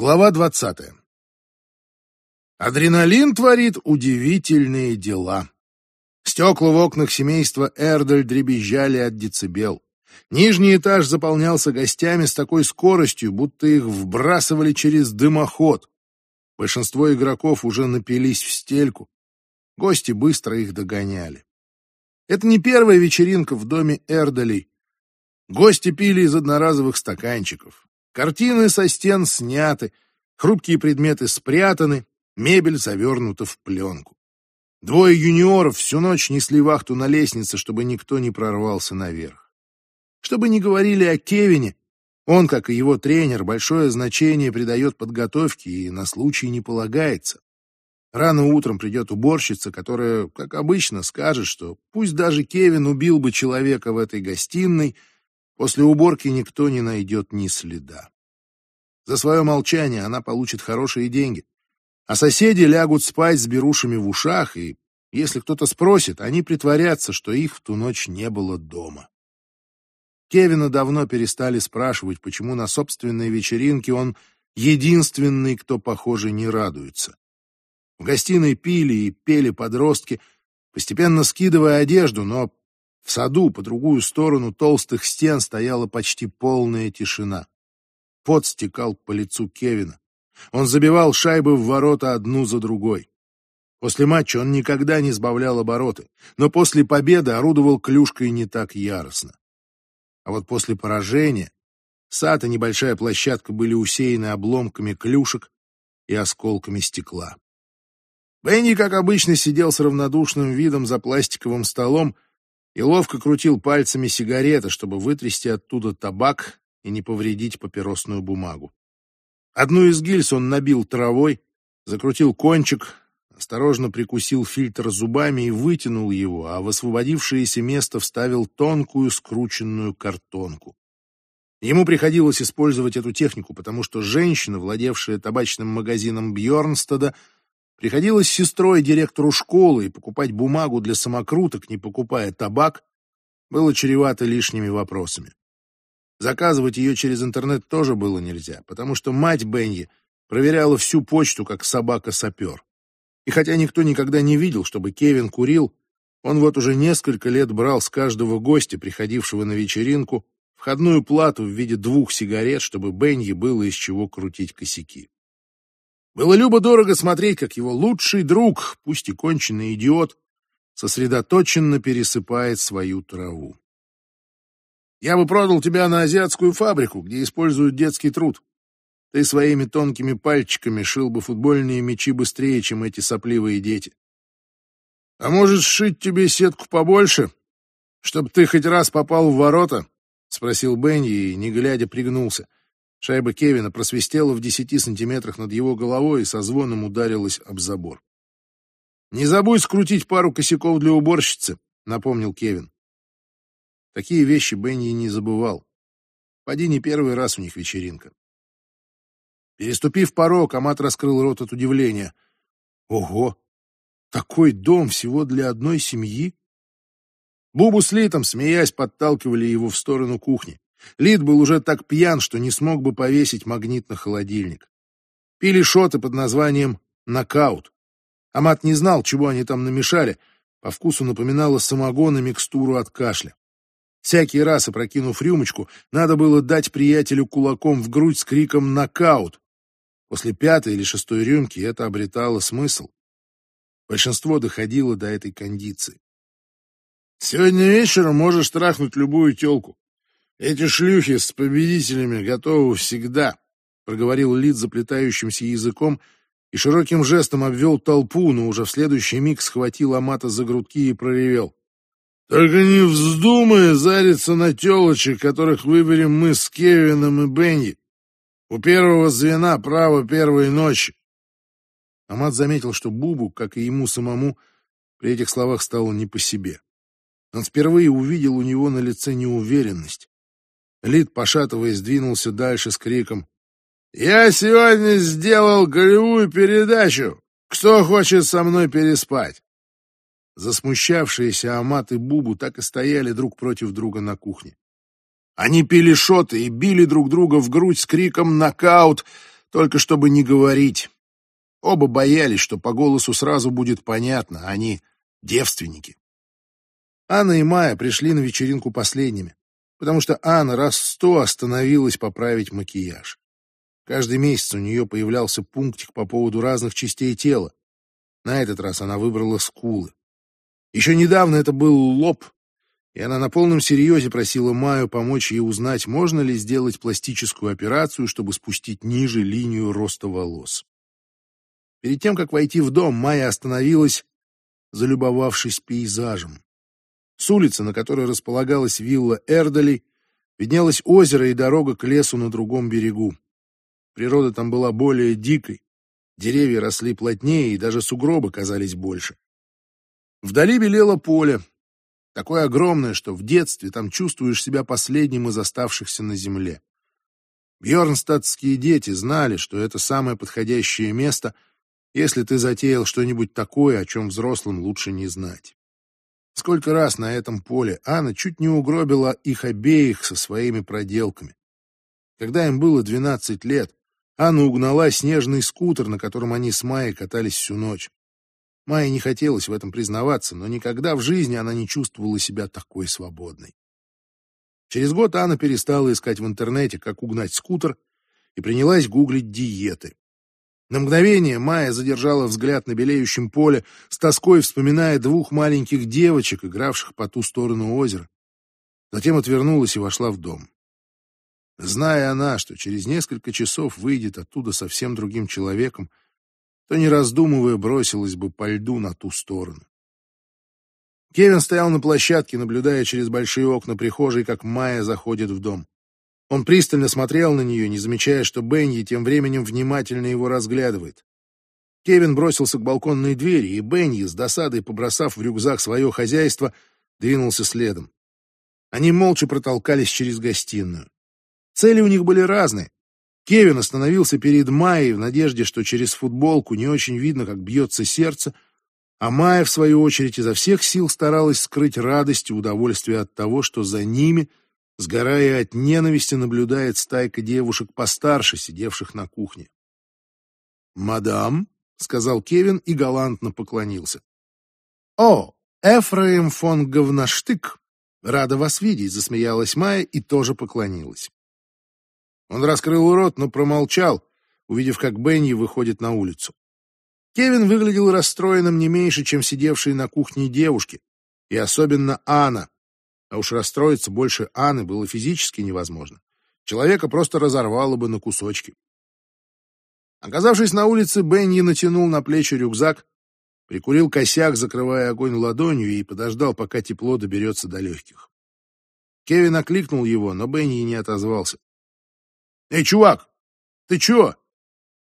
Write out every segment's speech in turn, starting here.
Глава двадцатая. Адреналин творит удивительные дела. Стекла в окнах семейства Эрдель дребезжали от децибел. Нижний этаж заполнялся гостями с такой скоростью, будто их вбрасывали через дымоход. Большинство игроков уже напились в стельку. Гости быстро их догоняли. Это не первая вечеринка в доме Эрделей. Гости пили из одноразовых стаканчиков. Картины со стен сняты, хрупкие предметы спрятаны, мебель завернута в пленку. Двое юниоров всю ночь несли вахту на лестнице, чтобы никто не прорвался наверх. Чтобы не говорили о Кевине, он, как и его тренер, большое значение придает подготовке и на случай не полагается. Рано утром придет уборщица, которая, как обычно, скажет, что пусть даже Кевин убил бы человека в этой гостиной — После уборки никто не найдет ни следа. За свое молчание она получит хорошие деньги, а соседи лягут спать с берушами в ушах, и если кто-то спросит, они притворятся, что их в ту ночь не было дома. Кевина давно перестали спрашивать, почему на собственной вечеринке он единственный, кто, похоже, не радуется. В гостиной пили и пели подростки, постепенно скидывая одежду, но в саду по другую сторону толстых стен стояла почти полная тишина. Пот стекал по лицу Кевина. Он забивал шайбы в ворота одну за другой. После матча он никогда не сбавлял обороты, но после победы орудовал клюшкой не так яростно. А вот после поражения сад и небольшая площадка были усеяны обломками клюшек и осколками стекла. Бенни, как обычно, сидел с равнодушным видом за пластиковым столом, и ловко крутил пальцами сигареты, чтобы вытрясти оттуда табак и не повредить папиросную бумагу. Одну из гильз он набил травой, закрутил кончик, осторожно прикусил фильтр зубами и вытянул его, а в освободившееся место вставил тонкую скрученную картонку. Ему приходилось использовать эту технику, потому что женщина, владевшая табачным магазином Бьорнстада, Приходилось с сестрой директору школы и покупать бумагу для самокруток, не покупая табак, было чревато лишними вопросами. Заказывать ее через интернет тоже было нельзя, потому что мать Бенни проверяла всю почту, как собака-сапер. И хотя никто никогда не видел, чтобы Кевин курил, он вот уже несколько лет брал с каждого гостя, приходившего на вечеринку, входную плату в виде двух сигарет, чтобы Бенни было из чего крутить косяки. Было любо-дорого смотреть, как его лучший друг, пусть и конченый идиот, сосредоточенно пересыпает свою траву. Я бы продал тебя на азиатскую фабрику, где используют детский труд. Ты своими тонкими пальчиками шил бы футбольные мячи быстрее, чем эти сопливые дети. А может, сшить тебе сетку побольше, чтобы ты хоть раз попал в ворота? — спросил Бенни и, не глядя, пригнулся. — Шайба Кевина просвистела в десяти сантиметрах над его головой и со звоном ударилась об забор. «Не забудь скрутить пару косяков для уборщицы», — напомнил Кевин. Такие вещи Бенни не забывал. Поди не первый раз у них вечеринка. Переступив порог, Амат раскрыл рот от удивления. «Ого! Такой дом всего для одной семьи?» Бубу с Литом, смеясь, подталкивали его в сторону кухни. Лид был уже так пьян, что не смог бы повесить магнит на холодильник. Пили шоты под названием «Нокаут». Амат не знал, чего они там намешали. По вкусу напоминало самогон и микстуру от кашля. Всякий раз, опрокинув рюмочку, надо было дать приятелю кулаком в грудь с криком «Нокаут!». После пятой или шестой рюмки это обретало смысл. Большинство доходило до этой кондиции. «Сегодня вечером можешь трахнуть любую телку. Эти шлюхи с победителями готовы всегда, проговорил Лид заплетающимся языком и широким жестом обвел толпу, но уже в следующий миг схватил Амата за грудки и проревел. «Только не вздумай зариться на телочек, которых выберем мы с Кевином и Бенни. У первого звена право первой ночи». Амат заметил, что Бубу, как и ему самому, при этих словах стало не по себе. Он впервые увидел у него на лице неуверенность. Лид, пошатываясь, двинулся дальше с криком. «Я сегодня сделал голевую передачу! Кто хочет со мной переспать?» Засмущавшиеся Амат и Бубу так и стояли друг против друга на кухне. Они пили шоты и били друг друга в грудь с криком «Нокаут!», Только чтобы не говорить. Оба боялись, что по голосу сразу будет понятно, они девственники. Анна и Майя пришли на вечеринку последними, потому что Анна раз сто остановилась поправить макияж. Каждый месяц у нее появлялся пунктик по поводу разных частей тела. На этот раз она выбрала скулы. Еще недавно это был лоб, и она на полном серьезе просила Майю помочь ей узнать, можно ли сделать пластическую операцию, чтобы спустить ниже линию роста волос. Перед тем, как войти в дом, Майя остановилась, залюбовавшись пейзажем. С улицы, на которой располагалась вилла Эрдолей, виднелось озеро и дорога к лесу на другом берегу. Природа там была более дикой, деревья росли плотнее, и даже сугробы казались больше. Вдали белело поле, такое огромное, что в детстве там чувствуешь себя последним из оставшихся на земле. Бьернстадтские дети знали, что это самое подходящее место, если ты затеял что-нибудь такое, о чем взрослым лучше не знать. Сколько раз на этом поле Анна чуть не угробила их обеих со своими проделками. Когда им было 12 лет, Анна угнала снежный скутер, на котором они с Майей катались всю ночь. Майе не хотелось в этом признаваться, но никогда в жизни она не чувствовала себя такой свободной. Через год Анна перестала искать в интернете, как угнать скутер, и принялась гуглить диеты. На мгновение Майя задержала взгляд на белеющем поле, с тоской вспоминая двух маленьких девочек, игравших по ту сторону озера. Затем отвернулась и вошла в дом. Зная она, что через несколько часов выйдет оттуда совсем другим человеком, то, не раздумывая, бросилась бы по льду на ту сторону. Кевин стоял на площадке, наблюдая через большие окна прихожей, как Майя заходит в дом. Он пристально смотрел на нее, не замечая, что Бенни тем временем внимательно его разглядывает. Кевин бросился к балконной двери, и Бенни, с досадой побросав в рюкзак свое хозяйство, двинулся следом. Они молча протолкались через гостиную. Цели у них были разные. Кевин остановился перед Майей в надежде, что через футболку не очень видно, как бьется сердце, а Майя, в свою очередь, изо всех сил старалась скрыть радость и удовольствие от того, что за ними, сгорая от ненависти, наблюдает стайка девушек постарше, сидевших на кухне. «Мадам», — сказал Кевин и галантно поклонился. «О, Эфраим фон Говноштык, рада вас видеть», — засмеялась Майя и тоже поклонилась. Он раскрыл рот, но промолчал, увидев, как Бенни выходит на улицу. Кевин выглядел расстроенным не меньше, чем сидевшие на кухне девушки, и особенно Анна. А уж расстроиться больше Анны было физически невозможно. Человека просто разорвало бы на кусочки. Оказавшись на улице, Бенни натянул на плечи рюкзак, прикурил косяк, закрывая огонь ладонью, и подождал, пока тепло доберется до легких. Кевин окликнул его, но Бенни не отозвался. Эй, чувак, ты чё?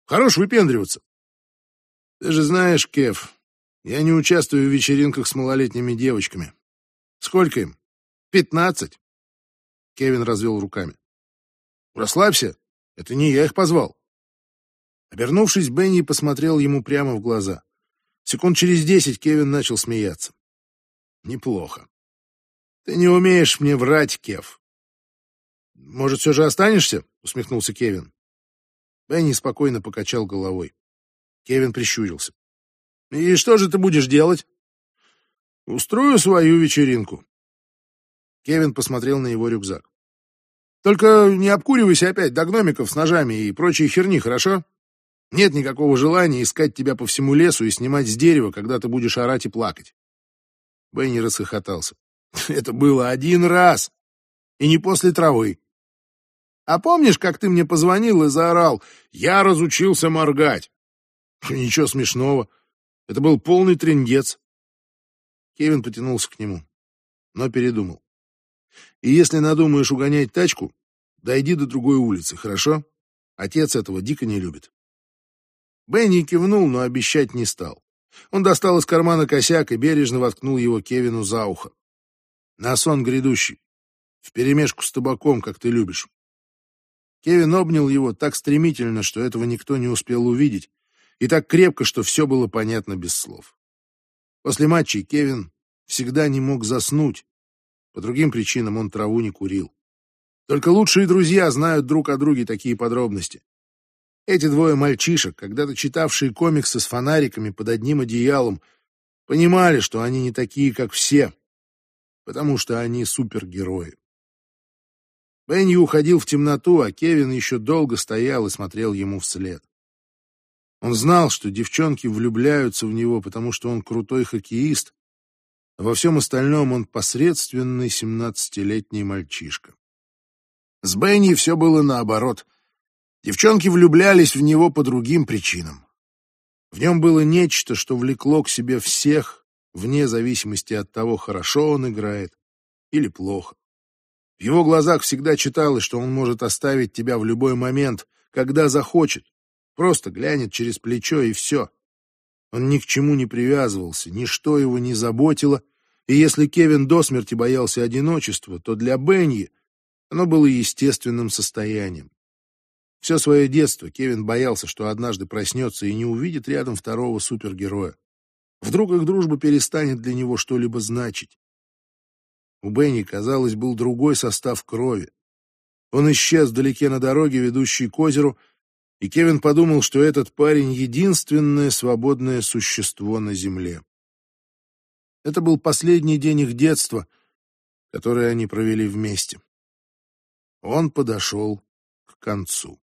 Хорош выпендриваться. Ты же знаешь, Кев, я не участвую в вечеринках с малолетними девочками. Сколько им? Пятнадцать. Кевин развел руками. Расслабься, это не я их позвал. Обернувшись, Бенни посмотрел ему прямо в глаза. Секунд через десять Кевин начал смеяться. Неплохо. Ты не умеешь мне врать, Кев. Может, все же останешься? усмехнулся Кевин. Бенни спокойно покачал головой. Кевин прищурился. И что же ты будешь делать? Устрою свою вечеринку. Кевин посмотрел на его рюкзак. Только не обкуривайся опять до гномиков с ножами и прочей херни, хорошо? Нет никакого желания искать тебя по всему лесу и снимать с дерева, когда ты будешь орать и плакать. Бенни расхохотался. Это было один раз. И не после травы. А помнишь, как ты мне позвонил и заорал «Я разучился моргать»? Ничего смешного. Это был полный трендец. Кевин потянулся к нему, но передумал. И если надумаешь угонять тачку, дойди до другой улицы, хорошо? Отец этого дико не любит. Бенни кивнул, но обещать не стал. Он достал из кармана косяк и бережно воткнул его Кевину за ухо. На сон грядущий. Вперемешку с табаком, как ты любишь. Кевин обнял его так стремительно, что этого никто не успел увидеть, и так крепко, что все было понятно без слов. После матчей Кевин всегда не мог заснуть. По другим причинам он траву не курил. Только лучшие друзья знают друг о друге такие подробности. Эти двое мальчишек, когда-то читавшие комиксы с фонариками под одним одеялом, понимали, что они не такие, как все, потому что они супергерои. Бенни уходил в темноту, а Кевин еще долго стоял и смотрел ему вслед. Он знал, что девчонки влюбляются в него, потому что он крутой хоккеист, во всем остальном он посредственный семнадцатилетний мальчишка. С Бенни все было наоборот. Девчонки влюблялись в него по другим причинам. В нем было нечто, что влекло к себе всех, вне зависимости от того, хорошо он играет или плохо. В его глазах всегда читалось, что он может оставить тебя в любой момент, когда захочет. Просто глянет через плечо и все. Он ни к чему не привязывался, ничто его не заботило, и если Кевин до смерти боялся одиночества, то для Бенни оно было естественным состоянием. Все свое детство Кевин боялся, что однажды проснется и не увидит рядом второго супергероя. Вдруг их дружба перестанет для него что-либо значить. У Бенни, казалось, был другой состав крови. Он исчез вдалеке на дороге, ведущей к озеру, и Кевин подумал, что этот парень — единственное свободное существо на земле. Это был последний день их детства, который они провели вместе. Он подошел к концу.